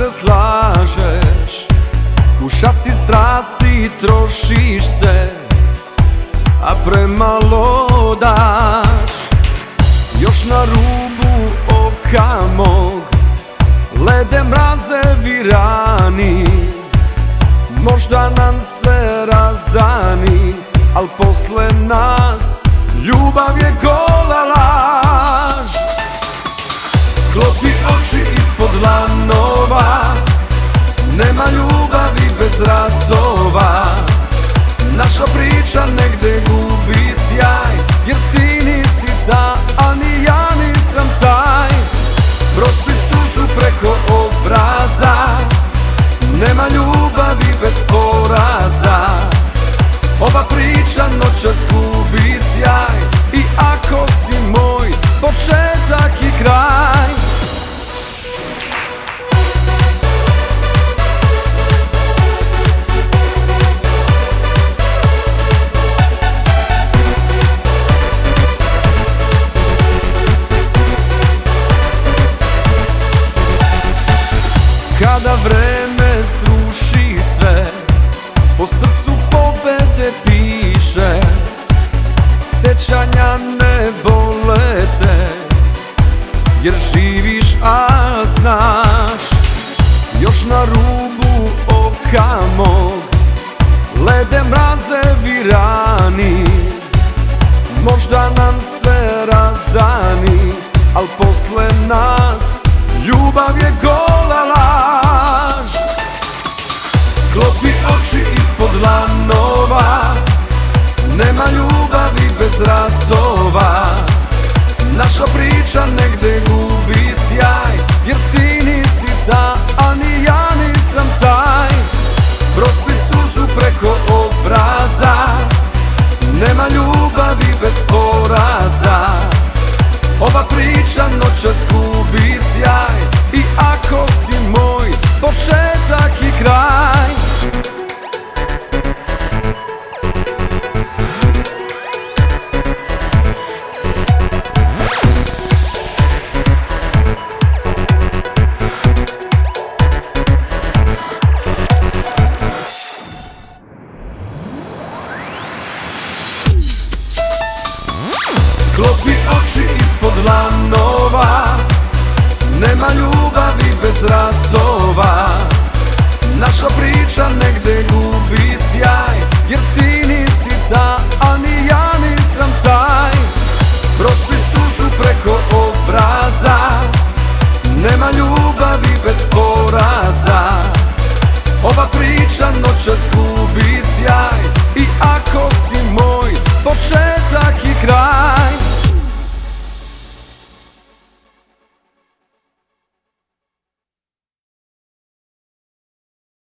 poraze slažeš. U šaci strasti trošiš se A premalo daš. Još na rubu oka mog Lede mraze virani. Možda nam se razdani Al posle nas ljubav je gola laž. Sklopi oči ispod lanova. Nema ljubavi bez ratova. Naša priča negde gubi sjaj Jer ti nisi ta, a ni ja nisam taj. Prospi suzu preko obraza. Nema ljubavi bez poraza. Ova priča noćas gubi sjaj. I ako si moj početak i kraj Kada vreme sruši sve Po srcu pobede piše. Sećanja ne bole te Jer živiš a znaš. Još na rubu oka mog Lede mraze virani. Možda nam se razdani Al posle nas ljubav je gola ratova. Naša priča negde gubi sjaj Jer ti nisi ta, a ni ja nisam taj. Prospi suzu preko obraza Nema ljubavi bez poraza. Ova priča noćas gubi sjaj I ako si moj početak i kraj Sklopi oči ispod lanova Nema ljubavi bez ratova. Naša priča negde gubi sjaj Jer ti nisi ta, a ni ja nisam taj. Prospi suzu preko obraza. Nema ljubavi bez poraza. Ova priča noćas gubi sjaj. I ako si moj, početak i kraj.